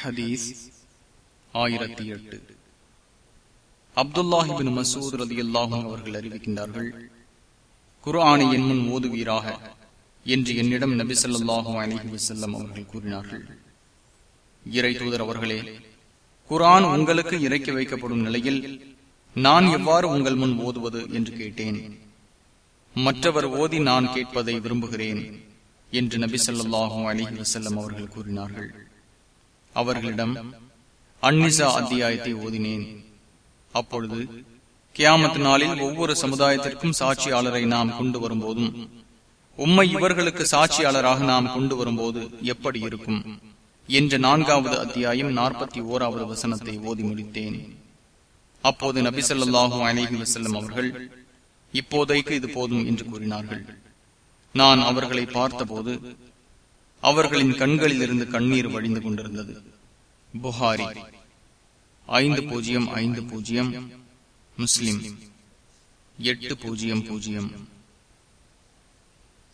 ஹதீஸ் ஆயிரத்தி எட்டு. அப்துல்லாஹிபின் மசூத் ரதி அல்லாஹும் அவர்கள் அறிவிக்கின்றார்கள் குரானை என் முன் ஓதுவீராக என்று என்னிடம் நபி ஸல்லல்லாஹு அலைஹி வஸல்லம் அவர்கள் கூறினார்கள். இறை தூதர் அவர்களே குரான் உங்களுக்கு இறக்கி வைக்கப்படும் நிலையில் நான் எவ்வாறு உங்கள் முன் ஓதுவது என்று கேட்டேன். மற்றவர் ஓதி நான் கேட்பதை விரும்புகிறேன் என்று நபி ஸல்லல்லாஹு அலைஹி வஸல்லம் அவர்கள் கூறினார்கள். அவர்களிடம் அந்நிசா அத்தியாயத்தை ஓதினேன். அப்பொழுது கியாமத்து நாளில் ஒவ்வொரு சமுதாயத்திற்கும் சாட்சியாளரை நாம் கொண்டு வரும்போதும் உம்மை இவர்களுக்கு சாட்சியாளராக நாம் கொண்டு வரும்போது எப்படி இருக்கும்? என்ற நான்காவது அத்தியாயம் நாற்பத்தி ஓராவது வசனத்தை ஓதி முடித்தேன். அப்போது நபிசல்லாஹூ ஸல்லல்லாஹு வசல்லம் அவர்கள் இப்போதைக்கு இது போதும் என்று கூறினார்கள். நான் அவர்களை பார்த்தபோது அவர்களின் கண்களில் இருந்து கண்ணீர் வழிந்து கொண்டிருந்தது. புகாரி. ஐந்து பூஜ்ஜியம் ஐந்து பூஜ்ஜியம் முஸ்லிம். எட்டு பூஜ்ஜியம் பூஜ்ஜியம்.